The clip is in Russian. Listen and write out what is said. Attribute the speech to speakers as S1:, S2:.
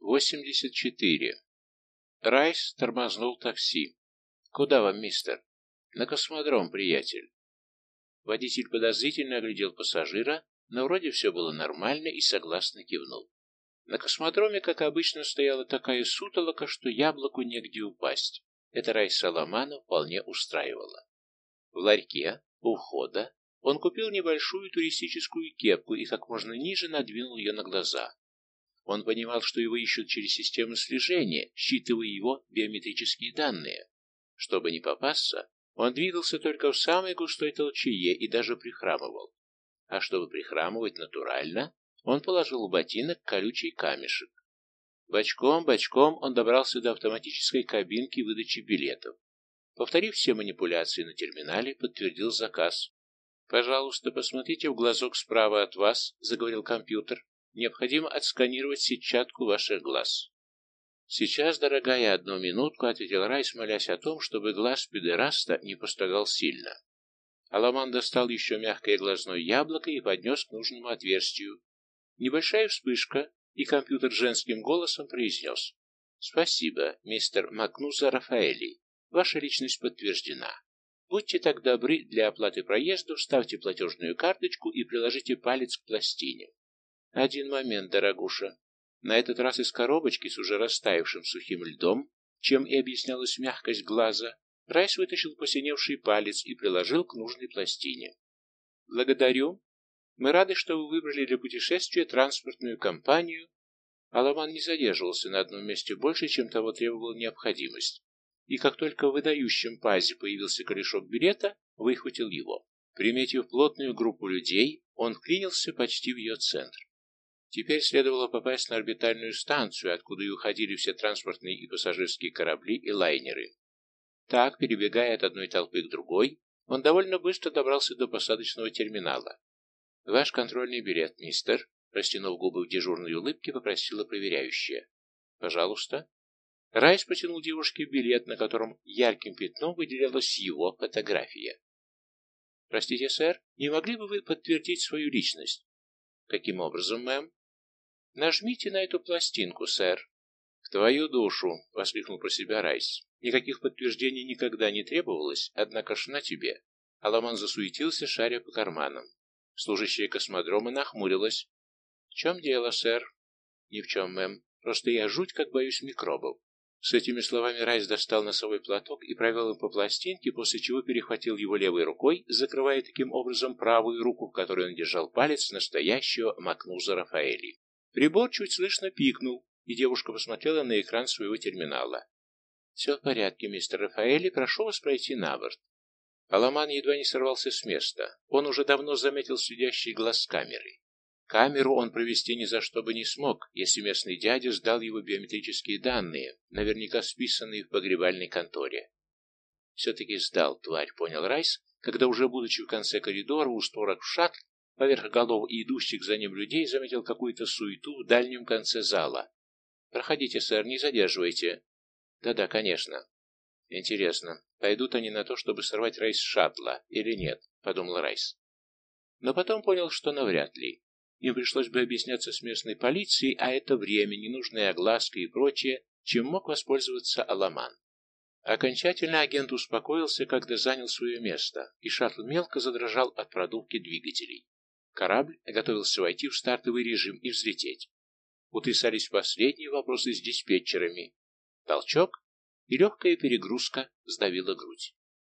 S1: 84. Райс тормознул такси. «Куда вам, мистер?» «На космодром, приятель». Водитель подозрительно оглядел пассажира, но вроде все было нормально и согласно кивнул. На космодроме, как обычно, стояла такая сутолока, что яблоку негде упасть. Это Райс Соломана вполне устраивало. В ларьке, у входа, он купил небольшую туристическую кепку и как можно ниже надвинул ее на глаза. Он понимал, что его ищут через систему слежения, считывая его биометрические данные. Чтобы не попасться, он двигался только в самой густой толчее и даже прихрамывал. А чтобы прихрамывать натурально, он положил в ботинок колючий камешек. Бочком, бочком он добрался до автоматической кабинки выдачи билетов. Повторив все манипуляции на терминале, подтвердил заказ. «Пожалуйста, посмотрите в глазок справа от вас», — заговорил компьютер. «Необходимо отсканировать сетчатку ваших глаз». «Сейчас, дорогая, одну минутку», — ответил Райс, молясь о том, чтобы глаз педераста не пострадал сильно. Аламан достал еще мягкое глазное яблоко и поднес к нужному отверстию. Небольшая вспышка, и компьютер женским голосом произнес. «Спасибо, мистер Макнуза Рафаэли. Ваша личность подтверждена. Будьте так добры, для оплаты проезда вставьте платежную карточку и приложите палец к пластине. Один момент, дорогуша. На этот раз из коробочки с уже растаявшим сухим льдом, чем и объяснялась мягкость глаза, Райс вытащил посиневший палец и приложил к нужной пластине. «Благодарю. Мы рады, что вы выбрали для путешествия транспортную компанию». Аламан не задерживался на одном месте больше, чем того требовала необходимость и как только в выдающем пазе появился корешок билета, выхватил его. Приметив плотную группу людей, он вклинился почти в ее центр. Теперь следовало попасть на орбитальную станцию, откуда и уходили все транспортные и пассажирские корабли и лайнеры. Так, перебегая от одной толпы к другой, он довольно быстро добрался до посадочного терминала. «Ваш контрольный билет, мистер», растянув губы в дежурной улыбке, попросила проверяющая. «Пожалуйста». Райс потянул девушке билет, на котором ярким пятном выделялась его фотография. «Простите, сэр, не могли бы вы подтвердить свою личность?» «Каким образом, мэм?» «Нажмите на эту пластинку, сэр». «В твою душу!» — воскликнул про себя Райс. «Никаких подтверждений никогда не требовалось, однако ж на тебе». Аламан засуетился, шаря по карманам. Служащая космодрома нахмурилась. «В чем дело, сэр?» «Ни в чем, мэм. Просто я жуть как боюсь микробов. С этими словами Райс достал носовой платок и провел им по пластинке, после чего перехватил его левой рукой, закрывая таким образом правую руку, в которой он держал палец настоящего Макнуза Рафаэли. Прибор чуть слышно пикнул, и девушка посмотрела на экран своего терминала. «Все в порядке, мистер Рафаэли, прошу вас пройти на борт». Аламан едва не сорвался с места. Он уже давно заметил следящий глаз камеры. Камеру он провести ни за что бы не смог, если местный дядя сдал его биометрические данные, наверняка списанные в погребальной конторе. Все-таки сдал, тварь, понял Райс, когда уже будучи в конце коридора у створок в шаттл, поверх голов и идущих за ним людей заметил какую-то суету в дальнем конце зала. «Проходите, сэр, не задерживайте». «Да-да, конечно». «Интересно, пойдут они на то, чтобы сорвать рейс шаттла или нет?» — подумал Райс. Но потом понял, что навряд ли. Им пришлось бы объясняться с местной полицией, а это время, ненужная огласка и прочее, чем мог воспользоваться Аламан. Окончательно агент успокоился, когда занял свое место, и шаттл мелко задрожал от продувки двигателей. Корабль готовился войти в стартовый режим и взлететь. Утрясались последние вопросы с диспетчерами. Толчок, и легкая перегрузка сдавила грудь.